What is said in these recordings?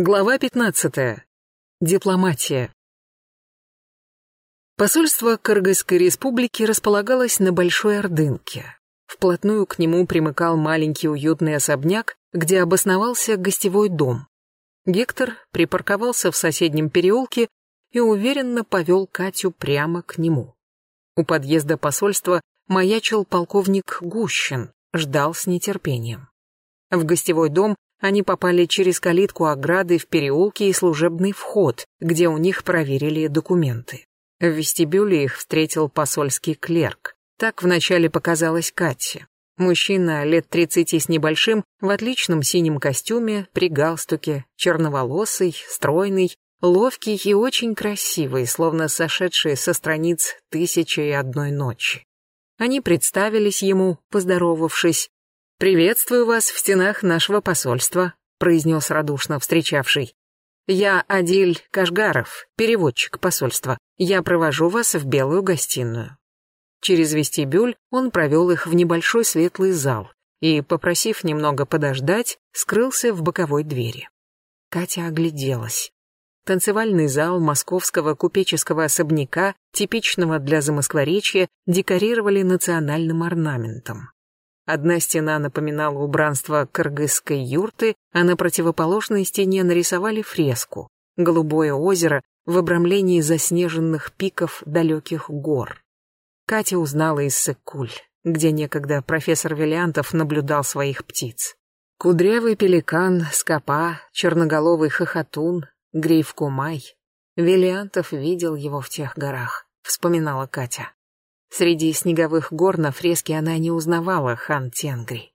Глава 15. Дипломатия. Посольство Кыргызской республики располагалось на Большой Ордынке. Вплотную к нему примыкал маленький уютный особняк, где обосновался гостевой дом. Гектор припарковался в соседнем переулке и уверенно повел Катю прямо к нему. У подъезда посольства маячил полковник Гущин, ждал с нетерпением. В гостевой дом они попали через калитку ограды в переулке и служебный вход, где у них проверили документы. В вестибюле их встретил посольский клерк. Так вначале показалась Катя. Мужчина лет тридцати с небольшим, в отличном синем костюме, при галстуке, черноволосый, стройный, ловкий и очень красивый, словно сошедший со страниц «Тысячи и одной ночи». Они представились ему, поздоровавшись, «Приветствую вас в стенах нашего посольства», — произнес радушно встречавший. «Я Адиль Кашгаров, переводчик посольства. Я провожу вас в белую гостиную». Через вестибюль он провел их в небольшой светлый зал и, попросив немного подождать, скрылся в боковой двери. Катя огляделась. Танцевальный зал московского купеческого особняка, типичного для замоскворечья, декорировали национальным орнаментом. Одна стена напоминала убранство кыргызской юрты, а на противоположной стене нарисовали фреску «Голубое озеро» в обрамлении заснеженных пиков далеких гор. Катя узнала из Сыкуль, где некогда профессор Виллиантов наблюдал своих птиц. Кудрявый пеликан, скопа, черноголовый хохотун, гриф-кумай. Виллиантов видел его в тех горах, вспоминала Катя. Среди снеговых гор на фреске она не узнавала хан Тенгри.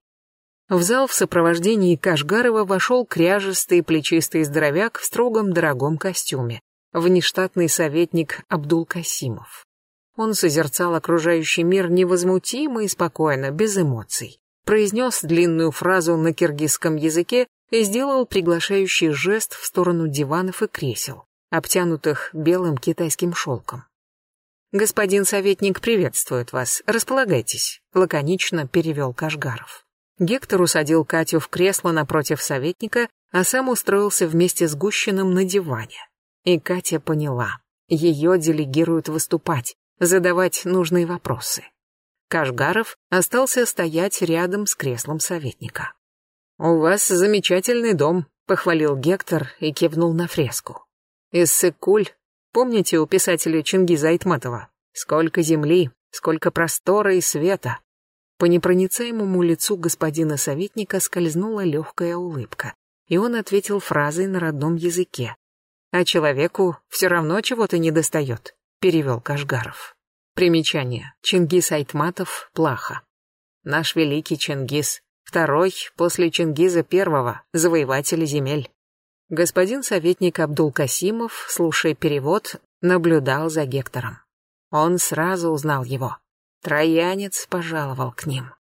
В зал в сопровождении Кашгарова вошел кряжистый плечистый здоровяк в строгом дорогом костюме, внештатный советник Абдул Касимов. Он созерцал окружающий мир невозмутимо и спокойно, без эмоций. Произнес длинную фразу на киргизском языке и сделал приглашающий жест в сторону диванов и кресел, обтянутых белым китайским шелком. «Господин советник приветствует вас. Располагайтесь», — лаконично перевел Кашгаров. Гектор усадил Катю в кресло напротив советника, а сам устроился вместе с Гущиным на диване. И Катя поняла, ее делегируют выступать, задавать нужные вопросы. Кашгаров остался стоять рядом с креслом советника. «У вас замечательный дом», — похвалил Гектор и кивнул на фреску. «Из Сыкуль Помните у писателя Чингиза Айтматова? Сколько земли, сколько простора и света. По непроницаемому лицу господина советника скользнула легкая улыбка, и он ответил фразой на родном языке. «А человеку все равно чего-то недостает», — перевел Кашгаров. Примечание. Чингис Айтматов, Плаха. Наш великий Чингис, второй после Чингиза первого, завоевателя земель. Господин советник Абдул-Касимов, слушая перевод, наблюдал за Гектором. Он сразу узнал его. Троянец пожаловал к ним.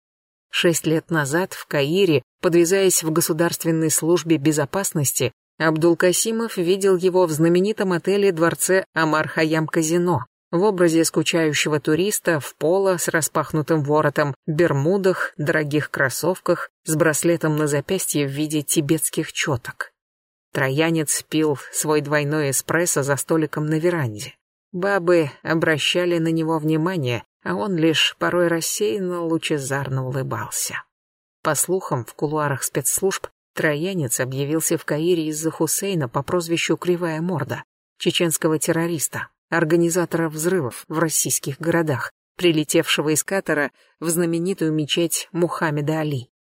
Шесть лет назад в Каире, подвязаясь в государственной службе безопасности, Абдул-Касимов видел его в знаменитом отеле-дворце Амар-Хаям-Казино в образе скучающего туриста в поло с распахнутым воротом, бермудах, дорогих кроссовках, с браслетом на запястье в виде тибетских четок. Троянец пил свой двойной эспрессо за столиком на веранде. Бабы обращали на него внимание, а он лишь порой рассеянно лучезарно улыбался. По слухам, в кулуарах спецслужб Троянец объявился в Каире из-за Хусейна по прозвищу Кривая Морда, чеченского террориста, организатора взрывов в российских городах, прилетевшего из Катара в знаменитую мечеть Мухаммеда Али.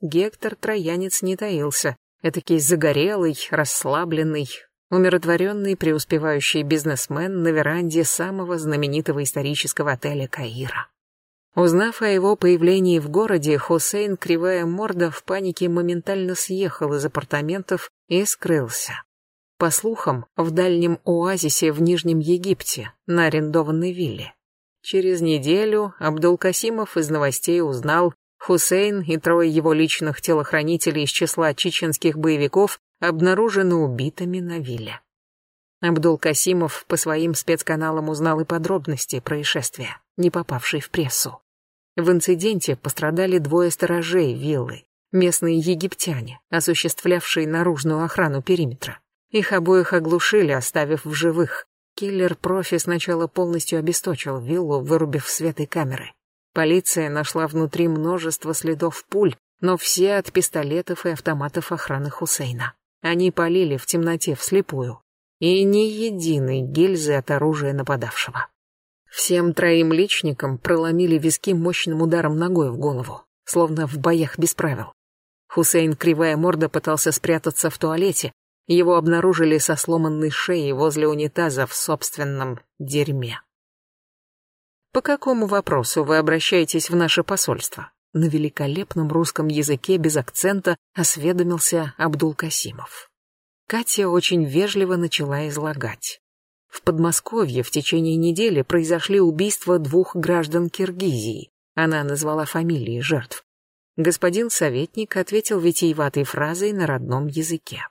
Гектор Троянец не таился, Этакий загорелый, расслабленный, умиротворенный преуспевающий бизнесмен на веранде самого знаменитого исторического отеля Каира. Узнав о его появлении в городе, Хусейн, кривая морда, в панике моментально съехал из апартаментов и скрылся. По слухам, в дальнем оазисе в Нижнем Египте, на арендованной вилле. Через неделю Абдул-Касимов из новостей узнал, Хусейн и трое его личных телохранителей из числа чеченских боевиков обнаружены убитыми на вилле. Абдул Касимов по своим спецканалам узнал и подробности происшествия, не попавшей в прессу. В инциденте пострадали двое сторожей виллы, местные египтяне, осуществлявшие наружную охрану периметра. Их обоих оглушили, оставив в живых. Киллер-профи сначала полностью обесточил виллу, вырубив свет и камеры. Полиция нашла внутри множество следов пуль, но все от пистолетов и автоматов охраны Хусейна. Они полили в темноте вслепую. И ни единой гильзы от оружия нападавшего. Всем троим личникам проломили виски мощным ударом ногой в голову, словно в боях без правил. Хусейн, кривая морда, пытался спрятаться в туалете. Его обнаружили со сломанной шеей возле унитаза в собственном дерьме. «По какому вопросу вы обращаетесь в наше посольство?» На великолепном русском языке без акцента осведомился Абдул Касимов. Катя очень вежливо начала излагать. В Подмосковье в течение недели произошли убийства двух граждан Киргизии. Она назвала фамилии жертв. Господин советник ответил витиеватой фразой на родном языке.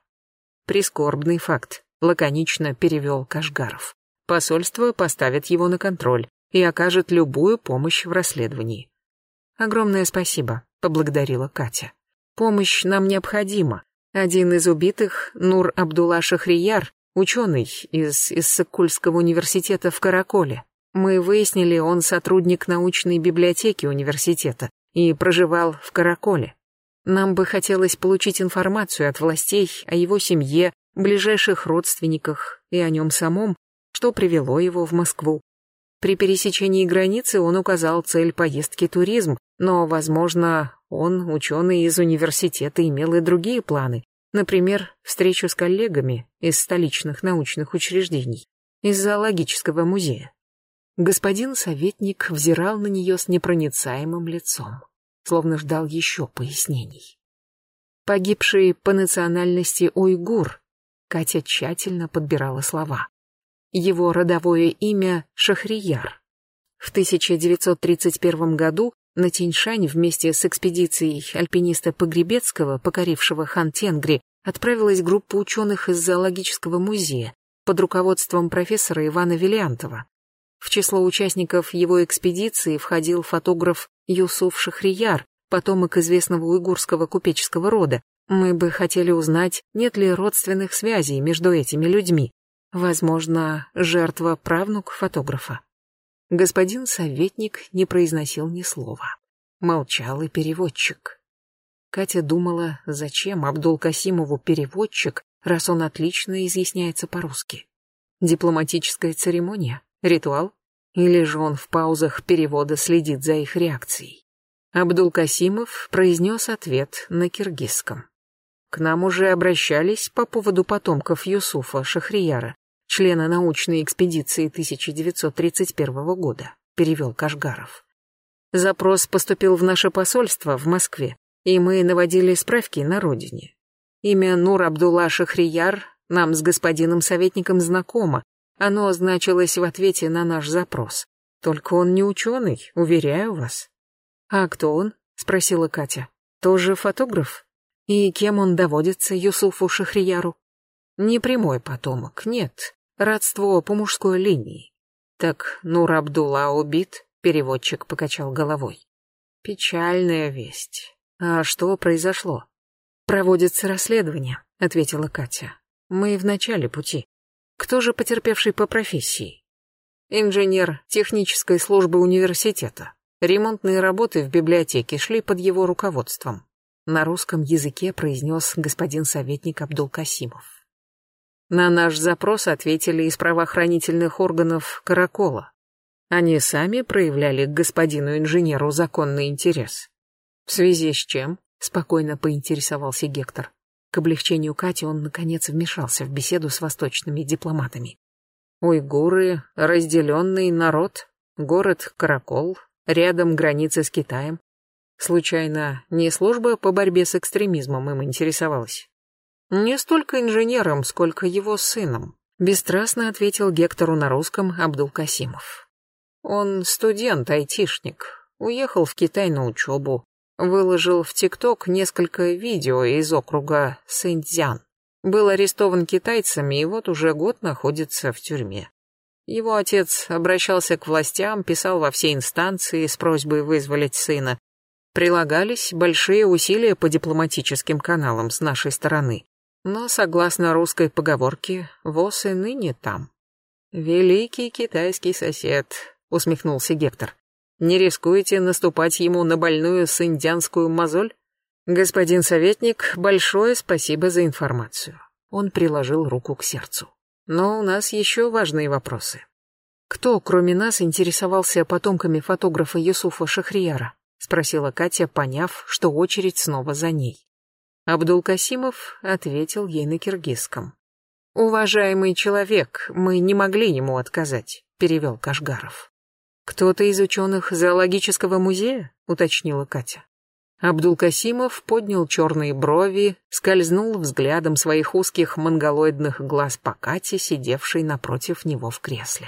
Прискорбный факт, лаконично перевел Кашгаров. Посольство поставит его на контроль и окажет любую помощь в расследовании. Огромное спасибо, поблагодарила Катя. Помощь нам необходима. Один из убитых, Нур Абдулла Шахрияр, ученый из Иссыкульского университета в Караколе. Мы выяснили, он сотрудник научной библиотеки университета и проживал в Караколе. Нам бы хотелось получить информацию от властей о его семье, ближайших родственниках и о нем самом, что привело его в Москву. При пересечении границы он указал цель поездки туризм, но, возможно, он, ученый из университета, имел и другие планы, например, встречу с коллегами из столичных научных учреждений, из зоологического музея. Господин советник взирал на нее с непроницаемым лицом, словно ждал еще пояснений. Погибший по национальности уйгур, Катя тщательно подбирала слова. Его родовое имя Шахрияр. В 1931 году на Тиньшань вместе с экспедицией альпиниста Погребецкого, покорившего хан Тенгри, отправилась группа ученых из зоологического музея под руководством профессора Ивана Виллиантова. В число участников его экспедиции входил фотограф Юсуф Шахрияр, потомок известного уйгурского купеческого рода. Мы бы хотели узнать, нет ли родственных связей между этими людьми. Возможно, жертва правнук фотографа. Господин советник не произносил ни слова. Молчал и переводчик. Катя думала, зачем Абдул-Касимову переводчик, раз он отлично изъясняется по-русски. Дипломатическая церемония? Ритуал? Или же он в паузах перевода следит за их реакцией? Абдул-Касимов произнес ответ на киргизском. К нам уже обращались по поводу потомков Юсуфа Шахрияра, члена научной экспедиции 1931 года, перевел Кашгаров. Запрос поступил в наше посольство в Москве, и мы наводили справки на родине. Имя Нур Абдулла Шахрияр нам с господином советником знакомо, оно значилось в ответе на наш запрос. Только он не ученый, уверяю вас. А кто он? Спросила Катя. Тоже фотограф? И кем он доводится Юсуфу Шахрияру? Не прямой потомок, нет. Родство по мужской линии. Так Нур Абдулла убит? Переводчик покачал головой. Печальная весть. А что произошло? Проводится расследование, ответила Катя. Мы в начале пути. Кто же потерпевший по профессии? Инженер технической службы университета. Ремонтные работы в библиотеке шли под его руководством. На русском языке произнес господин советник Абдул-Касимов. На наш запрос ответили из правоохранительных органов Каракола. Они сами проявляли к господину инженеру законный интерес. В связи с чем? Спокойно поинтересовался Гектор. К облегчению Кати он, наконец, вмешался в беседу с восточными дипломатами. Уйгуры — разделенный народ, город Каракол, рядом границы с Китаем. Случайно, не служба по борьбе с экстремизмом им интересовалась? Не столько инженером, сколько его сыном, бесстрастно ответил Гектору на русском Абдул-Касимов. Он студент-айтишник, уехал в Китай на учебу, Выложил в ТикТок несколько видео из округа Сэньцзян. Был арестован китайцами и вот уже год находится в тюрьме. Его отец обращался к властям, писал во все инстанции с просьбой вызволить сына. Прилагались большие усилия по дипломатическим каналам с нашей стороны. Но, согласно русской поговорке, ВОЗ и ныне там. «Великий китайский сосед», — усмехнулся Гектор. «Не рискуете наступать ему на больную синдианскую мозоль?» «Господин советник, большое спасибо за информацию». Он приложил руку к сердцу. «Но у нас еще важные вопросы. Кто, кроме нас, интересовался потомками фотографа Юсуфа Шахрияра?» — спросила Катя, поняв, что очередь снова за ней. Абдул-Касимов ответил ей на киргизском. «Уважаемый человек, мы не могли ему отказать», — перевел Кашгаров. «Кто-то из ученых зоологического музея?» — уточнила Катя. Абдул-Касимов поднял черные брови, скользнул взглядом своих узких монголоидных глаз по Кате, сидевшей напротив него в кресле.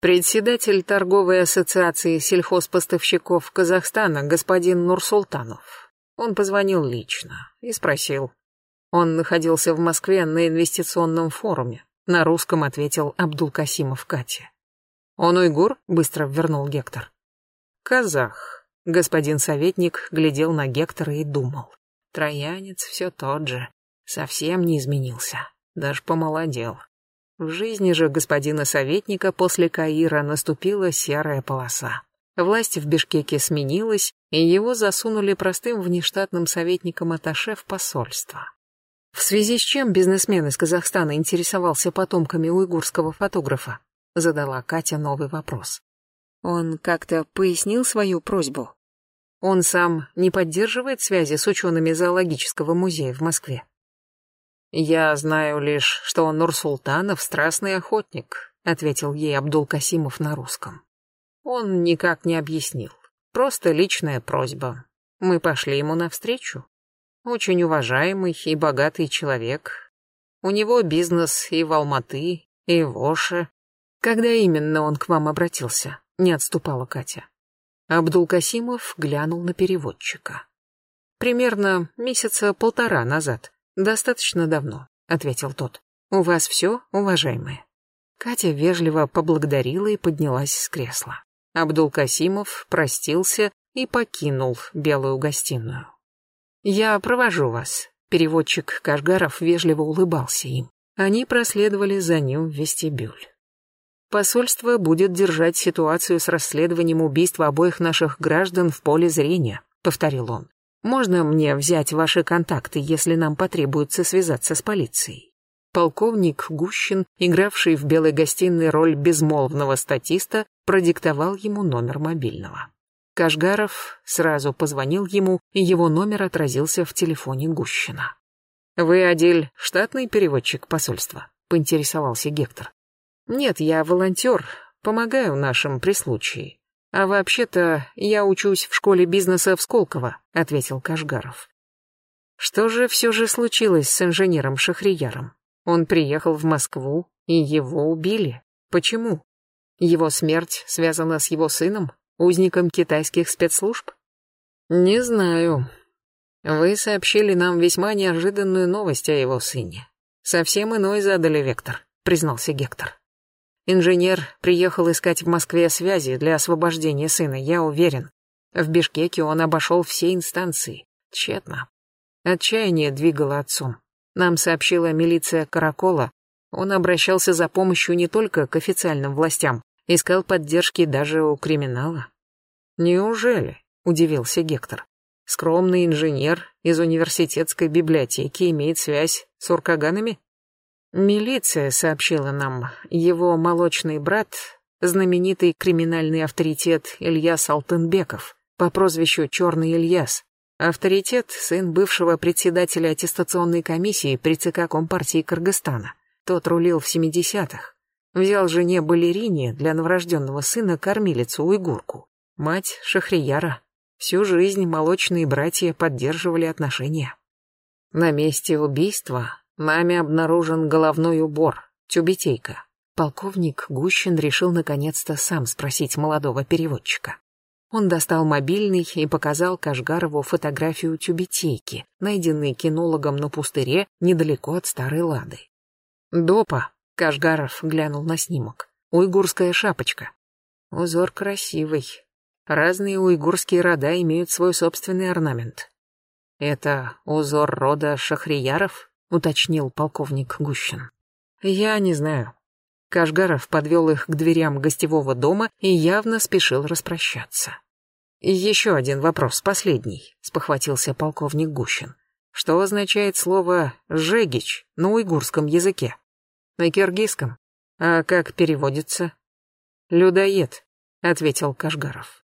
Председатель торговой ассоциации сельхозпоставщиков Казахстана господин Нурсултанов. Он позвонил лично и спросил, он находился в Москве на инвестиционном форуме. На русском ответил Абдул-Касимов Кате. «Он уйгур?» — быстро вернул Гектор. «Казах». Господин советник глядел на Гектора и думал. Троянец все тот же, совсем не изменился, даже помолодел. В жизни же господина советника после Каира наступила серая полоса. Власть в Бишкеке сменилась, и его засунули простым внештатным советником Аташе в посольство. В связи с чем бизнесмен из Казахстана интересовался потомками уйгурского фотографа? Задала Катя новый вопрос. Он как-то пояснил свою просьбу. Он сам не поддерживает связи с учеными зоологического музея в Москве. Я знаю лишь, что он Нурсултанов страстный охотник, ответил ей Абдул-Касимов на русском. Он никак не объяснил. Просто личная просьба. Мы пошли ему навстречу. Очень уважаемый и богатый человек. У него бизнес и в Алматы, и в Оше. Когда именно он к вам обратился? Не отступала Катя. Абдул-Касимов глянул на переводчика. Примерно месяца полтора назад. Достаточно давно, ответил тот. У вас все, уважаемые. Катя вежливо поблагодарила и поднялась с кресла. Абдул-Касимов простился и покинул белую гостиную. «Я провожу вас». Переводчик Кашгаров вежливо улыбался им. Они проследовали за ним в вестибюль. Посольство будет держать ситуацию с расследованием убийства обоих наших граждан в поле зрения, повторил он. Можно мне взять ваши контакты, если нам потребуется связаться с полицией? Полковник Гущин, игравший в белой гостиной роль безмолвного статиста, продиктовал ему номер мобильного. Кашгаров сразу позвонил ему, и его номер отразился в телефоне Гущина. «Вы, Адель, штатный переводчик посольства?» — поинтересовался Гектор. «Нет, я волонтер, помогаю нашим при случае. А вообще-то я учусь в школе бизнеса в Сколково», — ответил Кашгаров. Что же все же случилось с инженером Шахрияром? Он приехал в Москву, и его убили. Почему? Его смерть связана с его сыном? узником китайских спецслужб? Не знаю. Вы сообщили нам весьма неожиданную новость о его сыне. Совсем иной задали вектор, признался Гектор. Инженер приехал искать в Москве связи для освобождения сына, я уверен. В Бишкеке он обошел все инстанции. Тщетно. Отчаяние двигало отцом. Нам сообщила милиция Каракола. Он обращался за помощью не только к официальным властям, Искал поддержки даже у криминала. Неужели? Удивился Гектор. Скромный инженер из университетской библиотеки имеет связь с уркаганами? Милиция сообщила нам, его молочный брат, знаменитый криминальный авторитет Ильяс Алтынбеков, по прозвищу Черный Ильяс. Авторитет — сын бывшего председателя аттестационной комиссии при ЦК Компартии Кыргызстана. Тот рулил в 70-х. Взял жене балерине для новорожденного сына кормилицу-уйгурку. Мать Шахрияра. Всю жизнь молочные братья поддерживали отношения. На месте убийства нами обнаружен головной убор, тюбетейка. Полковник Гущин решил наконец-то сам спросить молодого переводчика. Он достал мобильный и показал Кашгарову фотографию тюбетейки, найденной кинологом на пустыре недалеко от Старой Лады. «Допа», Кашгаров глянул на снимок. Уйгурская шапочка. Узор красивый. Разные уйгурские рода имеют свой собственный орнамент. Это узор рода Шахрияров, уточнил полковник Гущин. Я не знаю. Кашгаров подвел их к дверям гостевого дома и явно спешил распрощаться. «Еще один вопрос, последний», — спохватился полковник Гущин. «Что означает слово «жегич» на уйгурском языке? На киргизском? А как переводится?» «Людоед», — ответил Кашгаров.